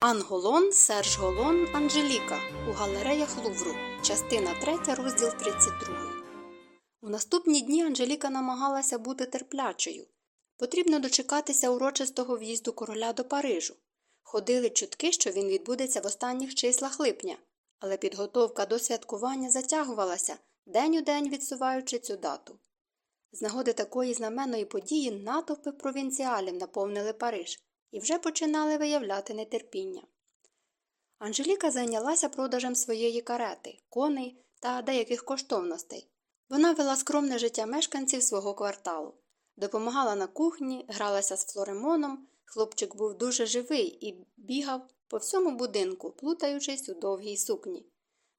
Анголон, Серж Голон, Анжеліка у галереях Лувру. Частина 3, розділ 32. У наступні дні Анжеліка намагалася бути терплячою. Потрібно дочекатися урочистого в'їзду короля до Парижу. Ходили чутки, що він відбудеться в останніх числах липня, але підготовка до святкування затягувалася, день у день відсуваючи цю дату. З нагоди такої знаменної події натовпи провінціалів наповнили Париж і вже починали виявляти нетерпіння. Анжеліка зайнялася продажем своєї карети, коней та деяких коштовностей. Вона вела скромне життя мешканців свого кварталу, допомагала на кухні, гралася з Флоремоном. Хлопчик був дуже живий і бігав по всьому будинку, плутаючись у довгій сукні.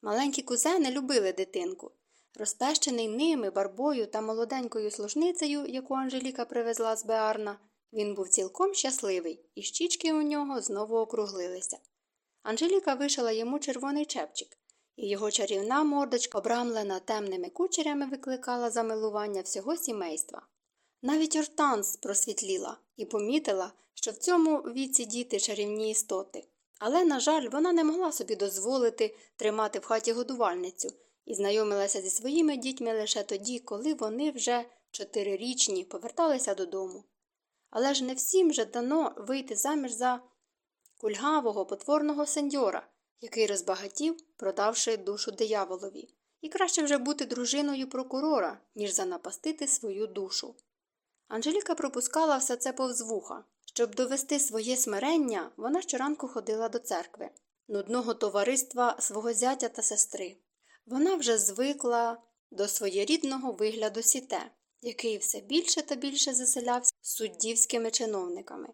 Маленькі кузени любили дитинку. Розпещений ними, барбою та молоденькою служницею, яку Анжеліка привезла з Беарна, він був цілком щасливий, і щічки у нього знову округлилися. Анжеліка вишила йому червоний чепчик, і його чарівна мордочка, обрамлена темними кучерями, викликала замилування всього сімейства. Навіть Ортанс просвітліла і помітила, що в цьому віці діти чарівні істоти. Але, на жаль, вона не могла собі дозволити тримати в хаті годувальницю і знайомилася зі своїми дітьми лише тоді, коли вони вже чотирирічні поверталися додому. Але ж не всім же дано вийти заміж за кульгавого, потворного сеньора, який розбагатів, продавши душу дияволові, і краще вже бути дружиною прокурора, ніж занапастити свою душу. Анжеліка пропускала все це повз вуха. Щоб довести своє смирення, вона щоранку ходила до церкви, нудного товариства свого зятя та сестри. Вона вже звикла до своєрідного вигляду сіте, який все більше та більше заселявся суддівськими чиновниками.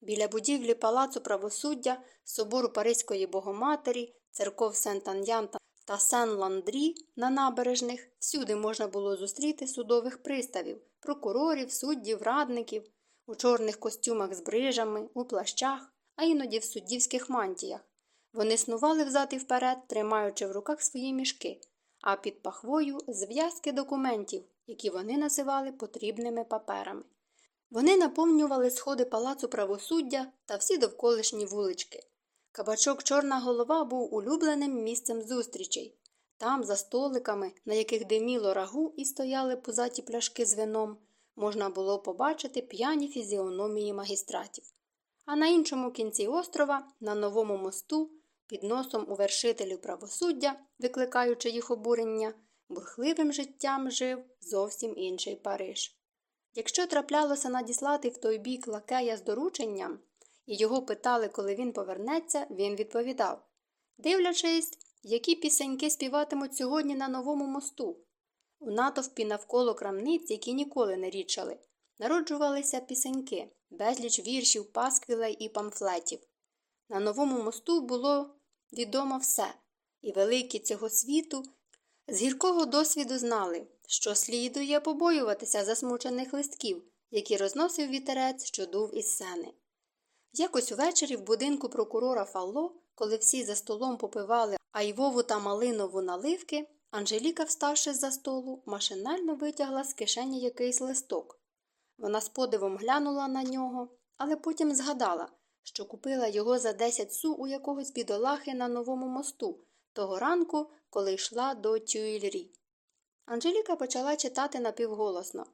Біля будівлі палацу правосуддя, собору Паризької Богоматері, церков Сент-Ан'ян та Сен-Ландрі на набережних всюди можна було зустріти судових приставів, прокурорів, суддів, радників, у чорних костюмах з брижами, у плащах, а іноді в суддівських мантіях. Вони снували взад і вперед, тримаючи в руках свої мішки, а під пахвою зв'язки документів, які вони називали потрібними паперами. Вони наповнювали сходи палацу правосуддя та всі довколишні вулички. Кабачок Чорна голова був улюбленим місцем зустрічей. Там, за столиками, на яких диміло рагу і стояли пузаті пляшки з вином, можна було побачити п'яні фізіономії магістратів. А на іншому кінці острова, на новому мосту, під носом у вершителів правосуддя, викликаючи їх обурення, бурхливим життям жив зовсім інший Париж. Якщо траплялося надіслати в той бік лакея з дорученням, і його питали, коли він повернеться, він відповідав Дивлячись, які пісеньки співатимуть сьогодні на новому мосту. У натовпі навколо крамниць, які ніколи не річали, народжувалися пісеньки, безліч віршів, пасквілей і памфлетів. На новому мосту було відомо все, і великі цього світу з гіркого досвіду знали, що слідує побоюватися засмучених листків, які розносив вітерець, що дув із сени. Якось увечері в будинку прокурора Фалло, коли всі за столом попивали айвову та малинову наливки, Анжеліка, вставши з за столу, машинально витягла з кишені якийсь листок. Вона з подивом глянула на нього, але потім згадала, що купила його за 10 су у якогось бідолахи на новому мосту, того ранку, коли йшла до Тюільрі. Анжеліка почала читати напівголосно.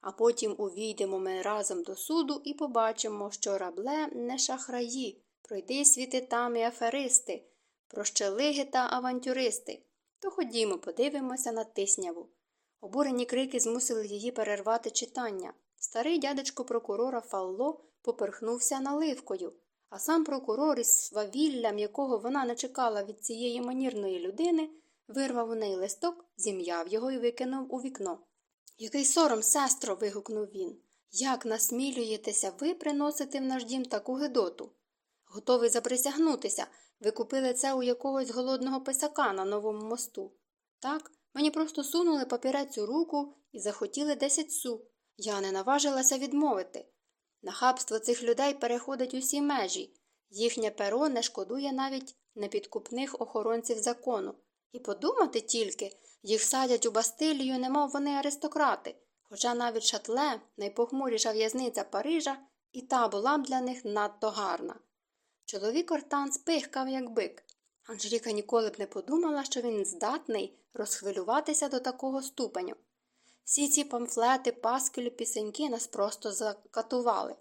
А потім увійдемо ми разом до суду і побачимо, що рабле не шахраї, пройди світи там і аферисти, прощелиги та авантюристи. То ходімо, подивимося на тисняву. Обурені крики змусили її перервати читання. Старий дядечко прокурора Фалло поперхнувся наливкою, а сам прокурор із свавіллям, якого вона не чекала від цієї манірної людини, вирвав у неї листок, зім'яв його і викинув у вікно. Який сором, сестро. вигукнув він. Як насмілюєтеся ви приносити в наш дім таку гидоту? Готовий заприсягнутися. Ви купили це у якогось голодного писака на новому мосту. Так, мені просто сунули папірець у руку і захотіли десять су. Я не наважилася відмовити. Нахабство цих людей переходить усі межі. Їхнє перо не шкодує навіть непідкупних охоронців закону. І подумати тільки, їх садять у Бастилію, немов вони аристократи, хоча навіть шатле, найпохмуріша в'язниця Парижа, і та була б для них надто гарна. Чоловік Ортанс пихкав, як бик. Анжеліка ніколи б не подумала, що він здатний розхвилюватися до такого ступеню. Всі ці памфлети, пасквілі, пісеньки нас просто закатували.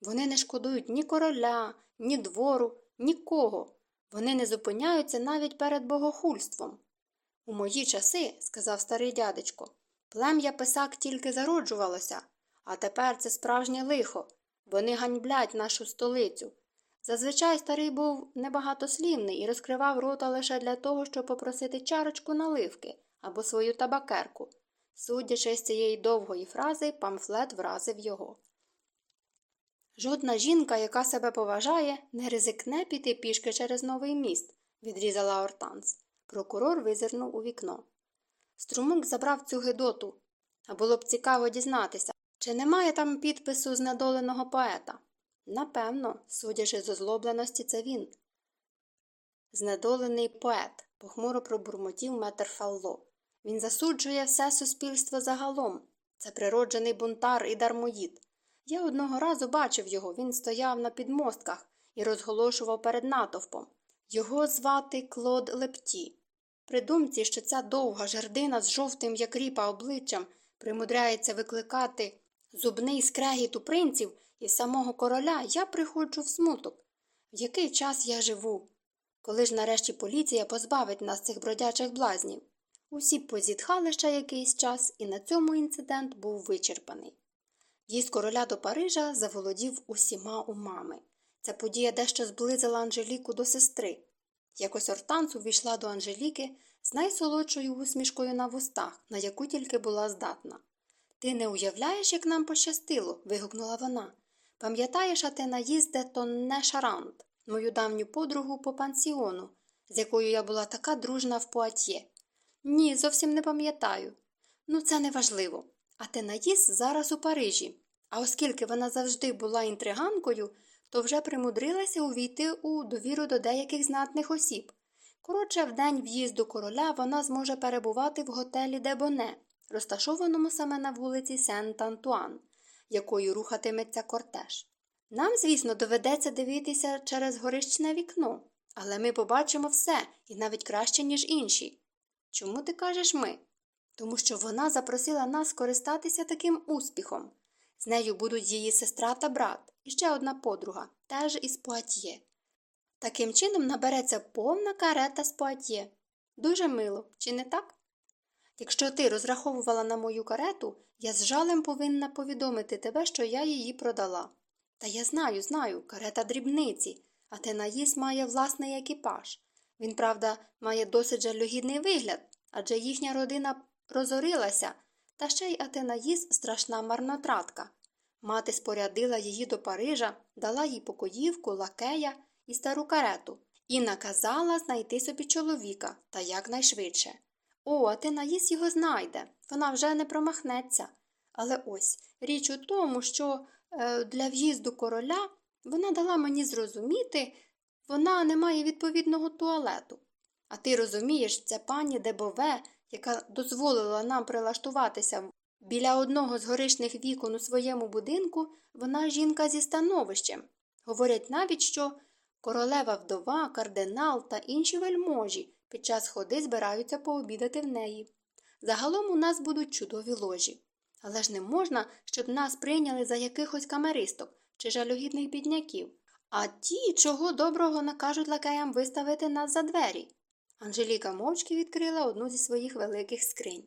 Вони не шкодують ні короля, ні двору, нікого. Вони не зупиняються навіть перед богохульством. У мої часи, сказав старий дядечко, плем'я писак тільки зароджувалося, а тепер це справжнє лихо. Вони ганьблять нашу столицю. Зазвичай старий був небагатослівний і розкривав рота лише для того, щоб попросити чарочку наливки або свою табакерку. Судячи з цієї довгої фрази, памфлет вразив його. Жодна жінка, яка себе поважає, не ризикне піти пішки через новий міст, відрізала Ортанс. Прокурор визирнув у вікно. Струмок забрав цю гидоту, а було б цікаво дізнатися, чи немає там підпису знедоленого поета. Напевно, судячи з озлобленості, це він. Знедолений поет, похмуро пробурмотів метр Фалло. Він засуджує все суспільство загалом. Це природжений бунтар і дармоїд. Я одного разу бачив його, він стояв на підмостках і розголошував перед натовпом. Його звати Клод Лепті. При думці, що ця довга жердина з жовтим, як ріпа обличчям, примудряється викликати зубний скрегіт у принців і самого короля, я приходжу в смуток. В який час я живу? Коли ж нарешті поліція позбавить нас цих бродячих блазнів? Усі позітхали ще якийсь час, і на цьому інцидент був вичерпаний. В'їзд короля до Парижа заволодів усіма умами. Ця подія дещо зблизила Анжеліку до сестри. Якось Ортанс увійшла до Анжеліки з найсолодшою усмішкою на вустах, на яку тільки була здатна. Ти не уявляєш, як нам пощастило. вигукнула вона. Пам'ятаєш, а ти наїзде Тонне Шарант, мою давню подругу по пансіону, з якою я була така дружна в Пуатьє. Ні, зовсім не пам'ятаю. Ну, це не важливо. А Тенаїс зараз у Парижі. А оскільки вона завжди була інтриганкою, то вже примудрилася увійти у довіру до деяких знатних осіб. Коротше, в день в'їзду короля вона зможе перебувати в готелі де Боне, розташованому саме на вулиці Сент-Антуан, якою рухатиметься кортеж. Нам, звісно, доведеться дивитися через горищне вікно, але ми побачимо все і навіть краще, ніж інші. Чому ти кажеш ми? Тому що вона запросила нас скористатися таким успіхом. З нею будуть її сестра та брат, і ще одна подруга, теж із Пуатьє. Таким чином набереться повна карета з Пуатьє. Дуже мило, чи не так? Якщо ти розраховувала на мою карету, я з жалем повинна повідомити тебе, що я її продала. Та я знаю, знаю, карета дрібниці, а Тенаїс має власний екіпаж. Він, правда, має досить жалюгідний вигляд, адже їхня родина розорилася, та ще й Атенаїс страшна марнотратка. Мати спорядила її до Парижа, дала їй покоївку, лакея і стару карету і наказала знайти собі чоловіка та якнайшвидше. О, Атенаїс його знайде, вона вже не промахнеться. Але ось річ у тому, що е, для в'їзду короля вона дала мені зрозуміти, вона не має відповідного туалету. А ти розумієш, ця пані Дебове, яка дозволила нам прилаштуватися біля одного з горишних вікон у своєму будинку, вона жінка зі становищем. Говорять навіть, що королева вдова, кардинал та інші вельможі під час ходи збираються пообідати в неї. Загалом у нас будуть чудові ложі. Але ж не можна, щоб нас прийняли за якихось камеристок чи жалюгідних бідняків, а ті, чого доброго накажуть лакеям виставити нас за двері. Анжеліка мовчки відкрила одну зі своїх великих скринь.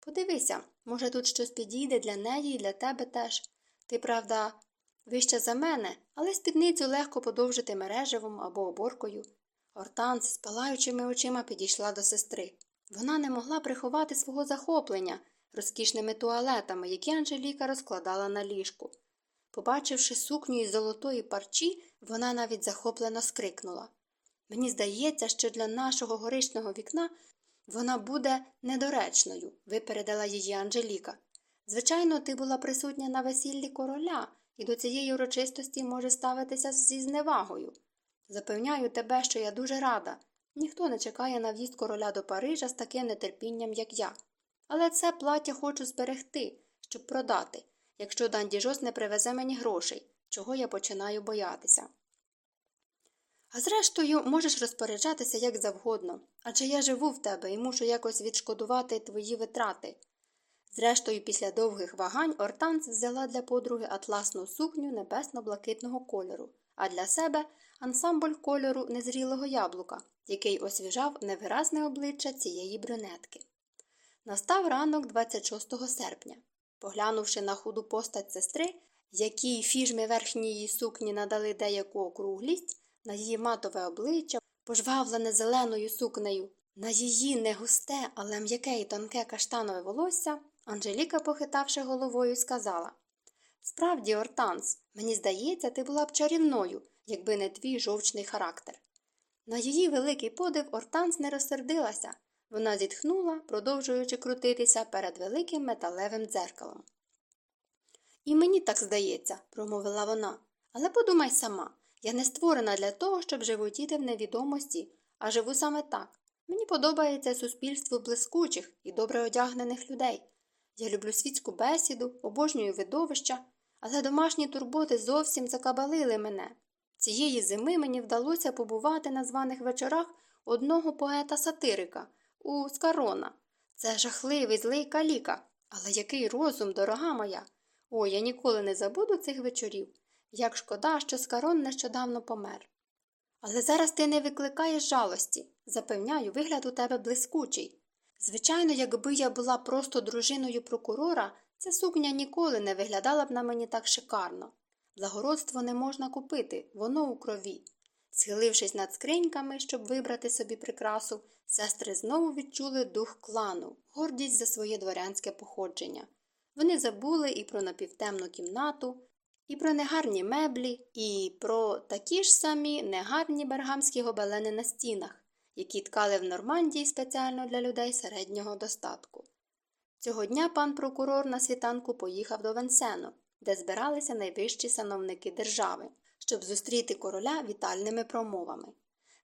Подивися, може, тут щось підійде для неї і для тебе теж. Ти, правда, вища за мене, але спідницю легко подовжити мережевом або оборкою. Ортанс з палаючими очима підійшла до сестри. Вона не могла приховати свого захоплення розкішними туалетами, які Анжеліка розкладала на ліжку. Побачивши сукню із золотої парчі, вона навіть захоплено скрикнула. Мені здається, що для нашого горишного вікна вона буде недоречною, випередила її Анжеліка. Звичайно, ти була присутня на весіллі короля і до цієї урочистості може ставитися зі зневагою. Запевняю тебе, що я дуже рада. Ніхто не чекає на в'їзд короля до Парижа з таким нетерпінням, як я. Але це плаття хочу зберегти, щоб продати, якщо Дандіжос не привезе мені грошей, чого я починаю боятися. А зрештою, можеш розпоряджатися як завгодно, адже я живу в тебе і мушу якось відшкодувати твої витрати. Зрештою, після довгих вагань Ортанс взяла для подруги атласну сукню небесно-блакитного кольору, а для себе ансамбль кольору незрілого яблука, який освіжав невиразне обличчя цієї брюнетки. Настав ранок 26 серпня. Поглянувши на худу постать сестри, якій фіжми верхньої сукні надали деяку округлість, на її матове обличчя, пожвавлене зеленою сукнею, на її не густе, але м'яке і тонке каштанове волосся, Анжеліка, похитавши головою, сказала Справді, Ортанс, мені здається, ти була б чарівною, якби не твій жовчний характер. На її великий подив Ортанс не розсердилася. Вона зітхнула, продовжуючи крутитися перед великим металевим дзеркалом. І мені так здається, промовила вона, але подумай сама я не створена для того, щоб животіти в невідомості, а живу саме так. Мені подобається суспільство блискучих і добре одягнених людей. Я люблю світську бесіду, обожнюю видовища, але домашні турботи зовсім закабалили мене. Цієї зими мені вдалося побувати на званих вечорах одного поета-сатирика у Скарона. Це жахливий злий каліка. Але який розум, дорога моя. Ой, я ніколи не забуду цих вечорів. Як шкода, що Скарон нещодавно помер. Але зараз ти не викликаєш жалості. Запевняю, вигляд у тебе блискучий. Звичайно, якби я була просто дружиною прокурора, ця сукня ніколи не виглядала б на мені так шикарно. Благородство не можна купити, воно у крові. Схилившись над скриньками, щоб вибрати собі прикрасу, сестри знову відчули дух клану, гордість за своє дворянське походження. Вони забули і про напівтемну кімнату, і про негарні меблі, і про такі ж самі негарні бергамські гобелени на стінах, які ткали в Нормандії спеціально для людей середнього достатку. Цього дня пан прокурор на світанку поїхав до Венсену, де збиралися найвищі сановники держави, щоб зустріти короля вітальними промовами.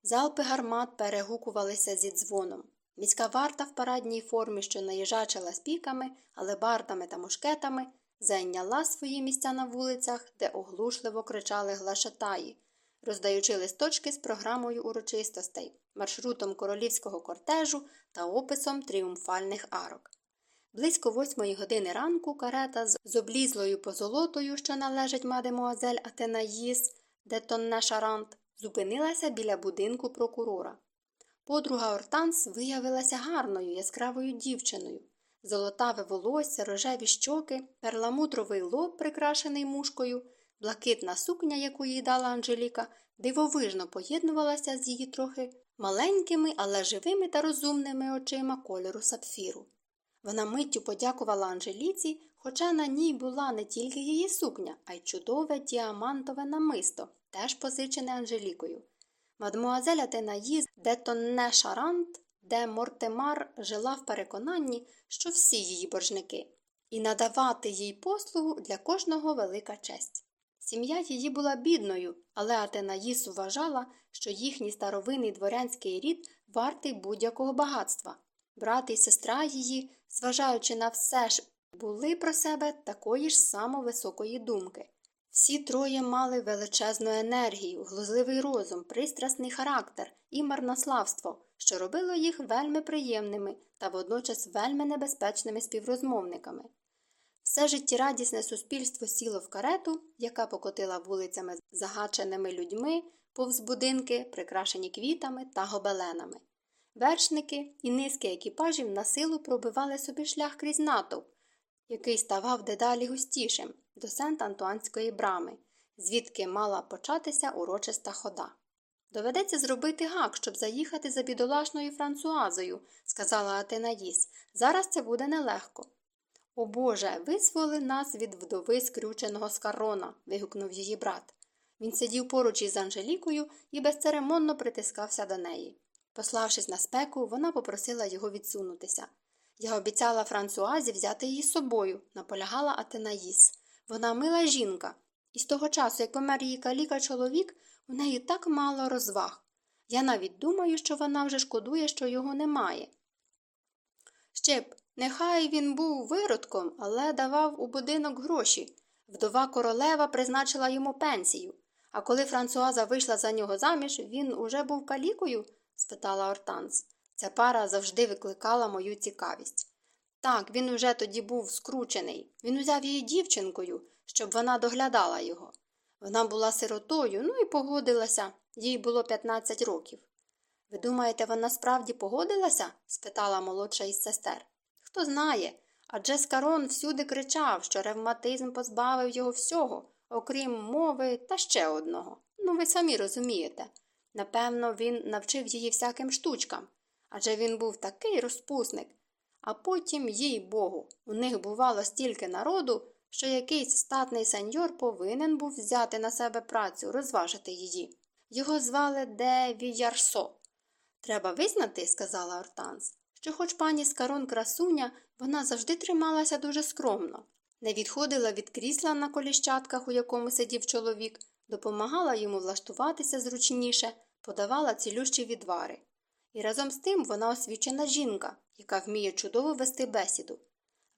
Залпи гармат перегукувалися зі дзвоном. Міська варта в парадній формі, що наїжачила спіками, алебардами та мушкетами, зайняла свої місця на вулицях, де оглушливо кричали глашатаї, роздаючи листочки з програмою урочистостей, маршрутом королівського кортежу та описом тріумфальних арок. Близько восьмої години ранку карета з облізлою позолотою, що належить мадемуазель Атенаїс де Тонне Шарант, зупинилася біля будинку прокурора. Подруга Ортанс виявилася гарною, яскравою дівчиною. Золотаве волосся, рожеві щоки, перламутровий лоб, прикрашений мушкою, блакитна сукня, яку їй дала Анжеліка, дивовижно поєднувалася з її трохи маленькими, але живими та розумними очима кольору сапфіру. Вона миттю подякувала Анжеліці, хоча на ній була не тільки її сукня, а й чудове діамантове намисто, теж позичене Анжелікою. Мадмуазель Атенаїз де Тонне Шарант, де Мортемар жила в переконанні, що всі її боржники, і надавати їй послугу для кожного велика честь. Сім'я її була бідною, але Атенаїс вважала, що їхній старовинний дворянський рід вартий будь-якого багатства. Брат і сестра її, зважаючи на все ж, були про себе такої ж само високої думки. Всі троє мали величезну енергію, глузливий розум, пристрасний характер і марнославство, що робило їх вельми приємними та водночас вельми небезпечними співрозмовниками. Все життєрадісне суспільство сіло в карету, яка покотила вулицями загаченими людьми, повз будинки, прикрашені квітами та гобеленами. Вершники і низки екіпажів на силу пробивали собі шлях крізь натовп, який ставав дедалі густішим до Сент Антуанської брами, звідки мала початися урочиста хода. Доведеться зробити гак, щоб заїхати за бідолашною Франсуазою, сказала Атенаїс. Зараз це буде нелегко. О Боже, визволи нас від вдови скрюченого скарона. вигукнув її брат. Він сидів поруч із Анжелікою і безцеремонно притискався до неї. Пославшись на спеку, вона попросила його відсунутися. Я обіцяла Франсуазі взяти її з собою, наполягала Атенаїс. Вона мила жінка, і з того часу, як помер її каліка чоловік, у неї так мало розваг. Я навіть думаю, що вона вже шкодує, що його немає. Ще б, нехай він був виродком, але давав у будинок гроші. Вдова королева призначила йому пенсію, А коли Франсуаза вийшла за нього заміж, він уже був калікою? Спитала Ортанс. Ця пара завжди викликала мою цікавість. Так, він уже тоді був скручений. Він узяв її дівчинкою, щоб вона доглядала його. Вона була сиротою, ну і погодилася, їй було 15 років. Ви думаєте, вона справді погодилася? спитала молодша із сестер. Хто знає, адже Скарон всюди кричав, що ревматизм позбавив його всього, окрім мови та ще одного. Ну, ви самі розумієте. Напевно, він навчив її всяким штучкам, адже він був такий розпусник. А потім, їй богу, у них бувало стільки народу, що якийсь статний сеньор повинен був взяти на себе працю, розважити її. Його звали Де Віярсо. Треба визнати, сказала Ортанс, що, хоч пані Скарон красуня, вона завжди трималася дуже скромно, не відходила від крісла на коліщатках, у якому сидів чоловік, допомагала йому влаштуватися зручніше, подавала цілющі відвари. І разом з тим вона освічена жінка, яка вміє чудово вести бесіду.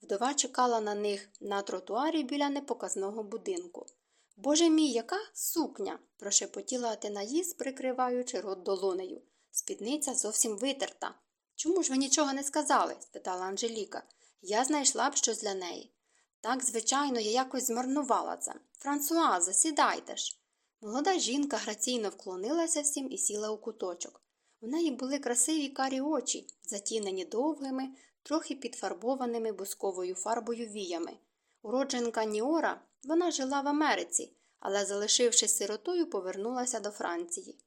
Вдова чекала на них на тротуарі біля непоказного будинку. Боже мій, яка сукня. прошепотіла Атенаїс, прикриваючи рот долонею. Спідниця зовсім витерта. Чому ж ви нічого не сказали? спитала Анжеліка. Я знайшла б щось для неї. Так, звичайно, я якось змарнувала це. Франсуаза, сідайте ж. Молода жінка граційно вклонилася всім і сіла у куточок. У неї були красиві карі очі, затінені довгими, трохи підфарбованими бузковою фарбою віями. Уродженка Ніора, вона жила в Америці, але, залишившись сиротою, повернулася до Франції.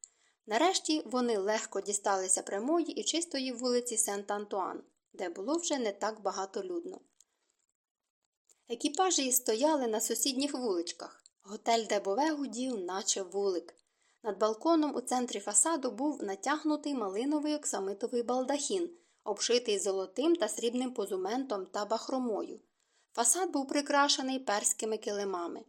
Нарешті вони легко дісталися прямої і чистої вулиці Сент-Антуан, де було вже не так багато людно. Екіпажі стояли на сусідніх вуличках. Готель Дебове гудів, наче вулик. Над балконом у центрі фасаду був натягнутий малиновий оксамитовий балдахін, обшитий золотим та срібним позументом та бахромою. Фасад був прикрашений перськими килимами.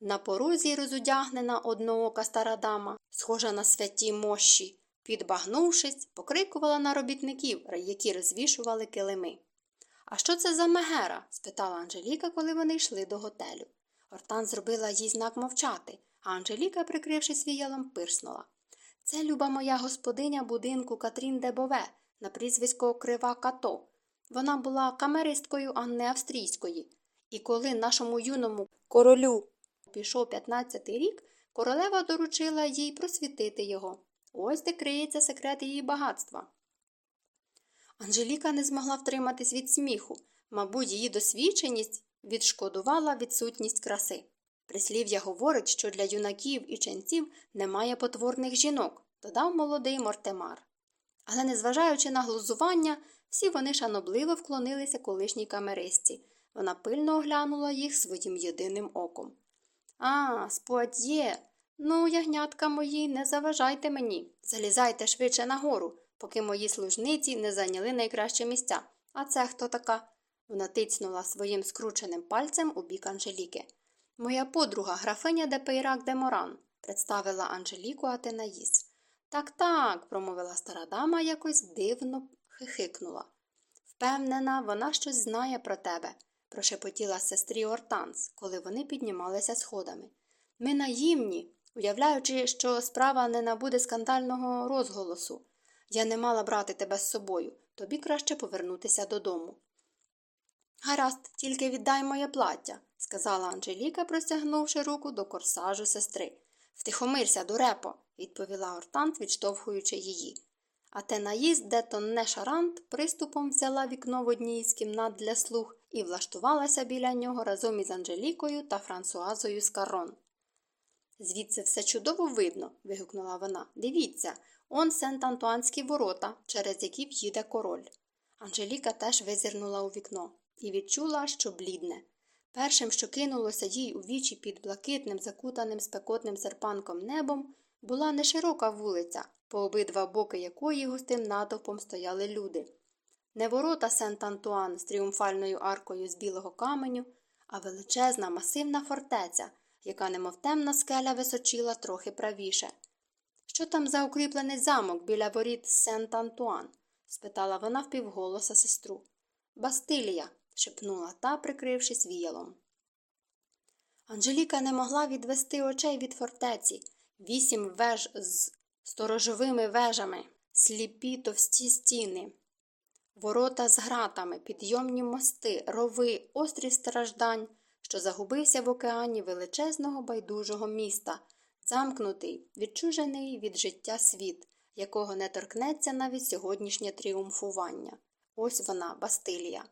На порозі розудягнена одноока стара дама, схожа на святі мощі, підбагнувшись, покрикувала на робітників, які розвішували килими. А що це за мегера? спитала Анжеліка, коли вони йшли до готелю. Ортан зробила їй знак мовчати, а Анжеліка, прикрившись віялом, пирснула. Це люба моя господиня будинку Катрін Дебове на прізвисько Крива Като. Вона була камеристкою Анни Австрійської. І коли нашому юному королю пішов 15-й рік, королева доручила їй просвітити його. Ось де криється секрет її багатства. Анжеліка не змогла втриматись від сміху, мабуть, її досвідченість відшкодувала відсутність краси. Прислів'я говорить, що для юнаків і ченців немає потворних жінок, додав молодий Мортемар. Але, незважаючи на глузування, всі вони шанобливо вклонилися колишній камеристці. Вона пильно оглянула їх своїм єдиним оком. А, спуат'є. Ну, ягнятка мої, не заважайте мені. Залізайте швидше нагору, поки мої служниці не зайняли найкращі місця. А це хто така? Вона тицнула своїм скрученим пальцем у бік Анжеліки. Моя подруга, графиня де Пейрак де Моран, представила Анжеліку Атенаїс. Так, так, промовила стара дама, якось дивно хихикнула. Впевнена, вона щось знає про тебе, прошепотіла сестрі Ортанс, коли вони піднімалися сходами. Ми наївні, уявляючи, що справа не набуде скандального розголосу. Я не мала брати тебе з собою, тобі краще повернутися додому. Гаразд, тільки віддай моє плаття, сказала Анжеліка, простягнувши руку до корсажу сестри. Втихомирся, дурепо, відповіла Ортант, відштовхуючи її. А Тенаїс де Тонне Шарант приступом взяла вікно в одній із кімнат для слуг і влаштувалася біля нього разом із Анжелікою та Франсуазою Скарон. Звідси все чудово видно. вигукнула вона. Дивіться, он сент антуанські ворота, через які в'їде король. Анжеліка теж визирнула у вікно і відчула, що блідне. Першим, що кинулося їй у вічі під блакитним, закутаним спекотним серпанком небом, була не широка вулиця, по обидва боки якої густим натовпом стояли люди. Не ворота Сент Антуан з тріумфальною аркою з білого каменю, а величезна масивна фортеця, яка, немов темна скеля, височила трохи правіше. Що там за укріплений замок біля воріт Сент Антуан? спитала вона впівголоса сестру. Бастилія, шепнула та, прикрившись віялом. Анжеліка не могла відвести очей від фортеці. Вісім веж з сторожовими вежами, сліпі товсті стіни, ворота з гратами, підйомні мости, рови, острів страждань, що загубився в океані величезного байдужого міста, замкнутий, відчужений від життя світ, якого не торкнеться навіть сьогоднішнє тріумфування. Ось вона, Бастилія.